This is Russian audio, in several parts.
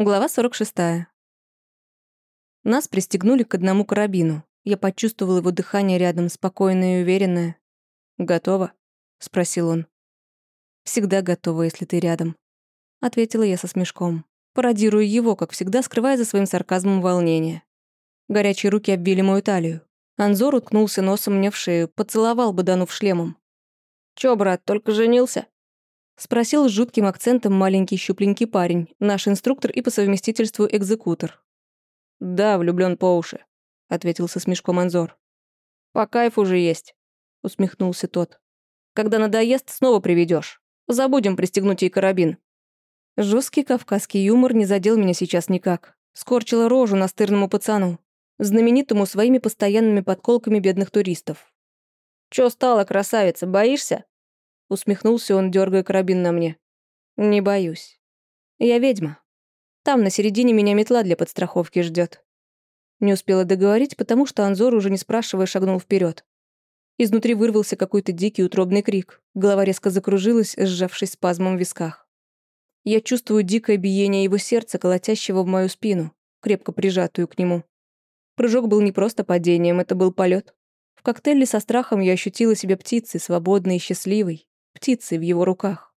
Глава 46. Нас пристегнули к одному карабину. Я почувствовала его дыхание рядом, спокойное и уверенное. «Готово?» — спросил он. «Всегда готова, если ты рядом», — ответила я со смешком. Пародируя его, как всегда, скрывая за своим сарказмом волнение. Горячие руки обвили мою талию. Анзор уткнулся носом мне в шею, поцеловал, боданув шлемом. «Чё, брат, только женился?» Спросил с жутким акцентом маленький щупленький парень, наш инструктор и по совместительству экзекутор. «Да, влюблён по уши», — ответил со смешком Анзор. «По кайфу уже есть», — усмехнулся тот. «Когда надоест, снова приведёшь. Забудем пристегнуть ей карабин». Жесткий кавказский юмор не задел меня сейчас никак. Скорчила рожу настырному пацану, знаменитому своими постоянными подколками бедных туристов. «Чё стало, красавица, боишься?» Усмехнулся он, дергая карабин на мне. Не боюсь. Я ведьма. Там на середине меня метла для подстраховки ждет. Не успела договорить, потому что Анзор, уже не спрашивая, шагнул вперед. Изнутри вырвался какой-то дикий утробный крик. Голова резко закружилась, сжавшись спазмом в висках. Я чувствую дикое биение его сердца, колотящего в мою спину, крепко прижатую к нему. Прыжок был не просто падением, это был полет. В коктейле со страхом я ощутила себя птицей, свободной и счастливой птицей в его руках.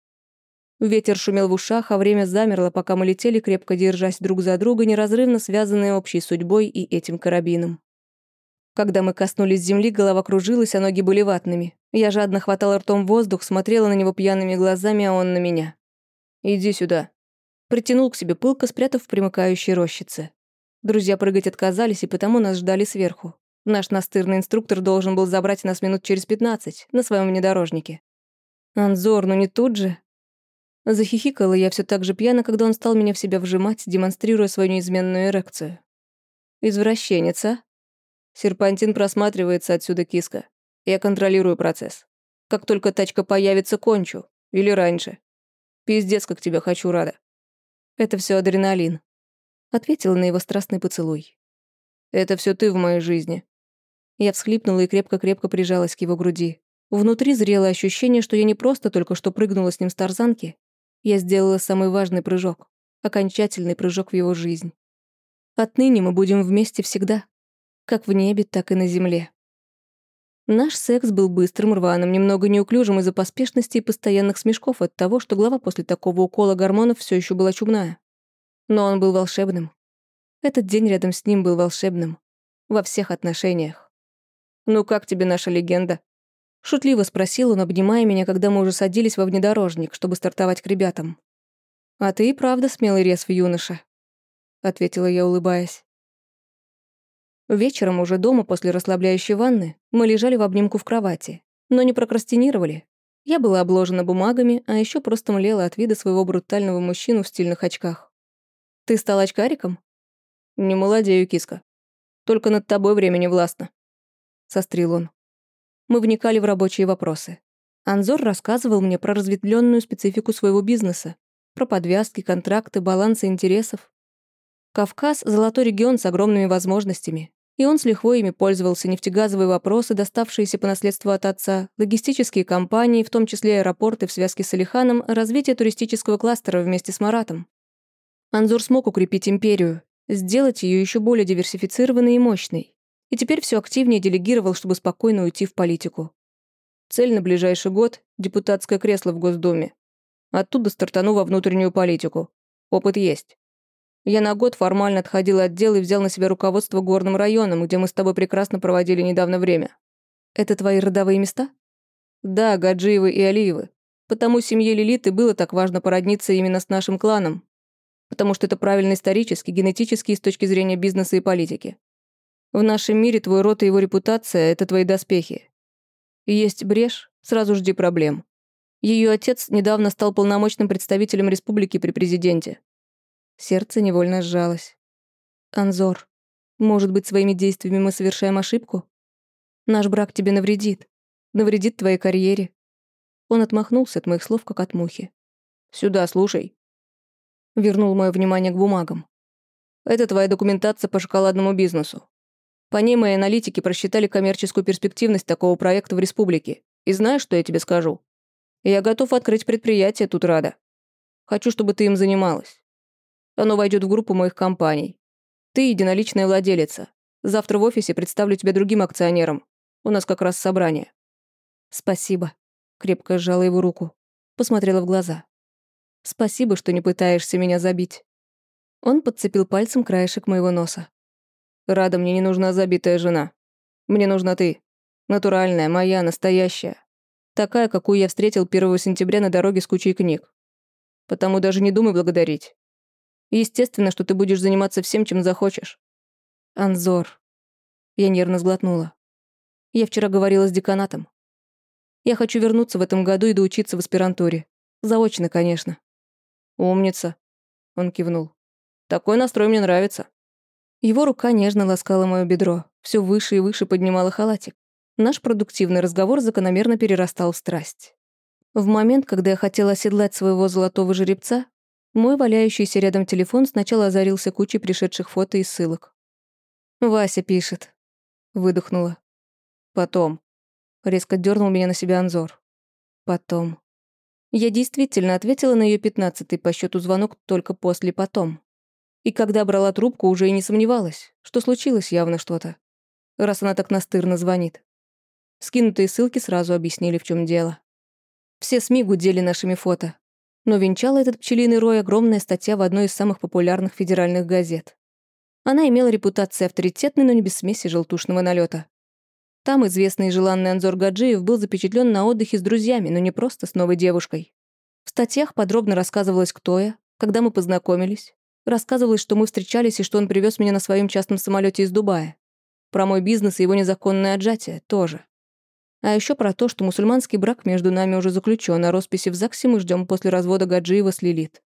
Ветер шумел в ушах, а время замерло, пока мы летели, крепко держась друг за друга, неразрывно связанные общей судьбой и этим карабином. Когда мы коснулись земли, голова кружилась, а ноги были ватными. Я жадно хватала ртом воздух, смотрела на него пьяными глазами, а он на меня. «Иди сюда». Притянул к себе пылко, спрятав в примыкающей рощице. Друзья прыгать отказались, и потому нас ждали сверху. Наш настырный инструктор должен был забрать нас минут через пятнадцать на своем внедорожнике. Анзор, ну не тут же. Захихикала я все так же пьяно, когда он стал меня в себя вжимать, демонстрируя свою неизменную эрекцию. Извращенец, а? Серпантин просматривается отсюда киска. Я контролирую процесс. Как только тачка появится, кончу. Или раньше. Пиздец, как тебя хочу, Рада. Это все адреналин. Ответила на его страстный поцелуй. Это все ты в моей жизни. Я всхлипнула и крепко-крепко прижалась к его груди. Внутри зрело ощущение, что я не просто только что прыгнула с ним с тарзанки, я сделала самый важный прыжок, окончательный прыжок в его жизнь. Отныне мы будем вместе всегда, как в небе, так и на земле. Наш секс был быстрым, рваным, немного неуклюжим из-за поспешности и постоянных смешков от того, что голова после такого укола гормонов все еще была чумная. Но он был волшебным. Этот день рядом с ним был волшебным. Во всех отношениях. «Ну как тебе наша легенда?» Шутливо спросил он, обнимая меня, когда мы уже садились во внедорожник, чтобы стартовать к ребятам. «А ты и правда смелый резв, юноша», — ответила я, улыбаясь. Вечером уже дома после расслабляющей ванны мы лежали в обнимку в кровати, но не прокрастинировали. Я была обложена бумагами, а еще просто млела от вида своего брутального мужчину в стильных очках. «Ты стал очкариком?» «Не молодею, киска. Только над тобой времени властно», — сострил он мы вникали в рабочие вопросы. Анзор рассказывал мне про разветвленную специфику своего бизнеса, про подвязки, контракты, балансы интересов. Кавказ — золотой регион с огромными возможностями, и он с лихвой ими пользовался нефтегазовые вопросы, доставшиеся по наследству от отца, логистические компании, в том числе аэропорты в связке с Алиханом, развитие туристического кластера вместе с Маратом. Анзор смог укрепить империю, сделать ее еще более диверсифицированной и мощной и теперь все активнее делегировал, чтобы спокойно уйти в политику. Цель на ближайший год – депутатское кресло в Госдуме. Оттуда стартану во внутреннюю политику. Опыт есть. Я на год формально отходил от дел и взял на себя руководство горным районом, где мы с тобой прекрасно проводили недавно время. Это твои родовые места? Да, Гаджиевы и Алиевы. Потому семье Лилиты было так важно породниться именно с нашим кланом. Потому что это правильно исторически, генетически и с точки зрения бизнеса и политики. В нашем мире твой род и его репутация — это твои доспехи. есть брешь, сразу жди проблем. Ее отец недавно стал полномочным представителем республики при президенте. Сердце невольно сжалось. Анзор, может быть, своими действиями мы совершаем ошибку? Наш брак тебе навредит. Навредит твоей карьере. Он отмахнулся от моих слов, как от мухи. «Сюда, слушай». Вернул мое внимание к бумагам. «Это твоя документация по шоколадному бизнесу. По ней мои аналитики просчитали коммерческую перспективность такого проекта в республике. И знаешь, что я тебе скажу? Я готов открыть предприятие тут рада. Хочу, чтобы ты им занималась. Оно войдет в группу моих компаний. Ты единоличная владелица. Завтра в офисе представлю тебя другим акционерам. У нас как раз собрание». «Спасибо», — крепко сжала его руку. Посмотрела в глаза. «Спасибо, что не пытаешься меня забить». Он подцепил пальцем краешек моего носа. «Рада, мне не нужна забитая жена. Мне нужна ты. Натуральная, моя, настоящая. Такая, какую я встретил 1 сентября на дороге с кучей книг. Потому даже не думай благодарить. Естественно, что ты будешь заниматься всем, чем захочешь. Анзор. Я нервно сглотнула. Я вчера говорила с деканатом. Я хочу вернуться в этом году и доучиться в аспирантуре. Заочно, конечно. Умница. Он кивнул. Такой настрой мне нравится. Его рука нежно ласкала мое бедро, все выше и выше поднимала халатик. Наш продуктивный разговор закономерно перерастал в страсть. В момент, когда я хотела оседлать своего золотого жеребца, мой валяющийся рядом телефон сначала озарился кучей пришедших фото и ссылок. «Вася пишет», — выдохнула. Потом. Резко дернул меня на себя Анзор. Потом. Я действительно ответила на ее пятнадцатый по счету звонок только после «потом». И когда брала трубку, уже и не сомневалась, что случилось явно что-то, раз она так настырно звонит. Скинутые ссылки сразу объяснили, в чем дело. Все СМИ гудели нашими фото, но венчала этот пчелиный рой огромная статья в одной из самых популярных федеральных газет. Она имела репутацию авторитетной, но не без смеси желтушного налета. Там известный и желанный Анзор Гаджиев был запечатлен на отдыхе с друзьями, но не просто с новой девушкой. В статьях подробно рассказывалось, кто я, когда мы познакомились. Рассказывалось, что мы встречались и что он привез меня на своем частном самолете из Дубая. Про мой бизнес и его незаконное отжатие тоже. А еще про то, что мусульманский брак между нами уже заключен, а росписи в ЗАГСе мы ждем после развода Гаджиева с Лилит.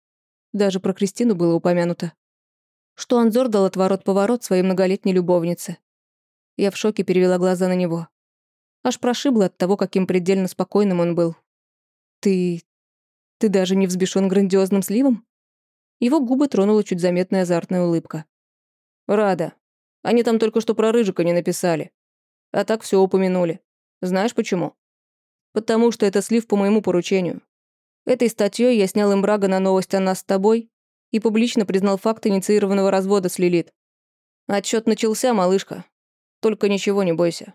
Даже про Кристину было упомянуто. Что Анзор дал отворот-поворот своей многолетней любовнице, я в шоке перевела глаза на него. Аж прошибло от того, каким предельно спокойным он был. «Ты... ты даже не взбешен грандиозным сливом?» Его губы тронула чуть заметная азартная улыбка. «Рада. Они там только что про Рыжика не написали. А так все упомянули. Знаешь почему? Потому что это слив по моему поручению. Этой статьей я снял эмбраго на новость о нас с тобой и публично признал факт инициированного развода с Лилит. Отчет начался, малышка. Только ничего не бойся.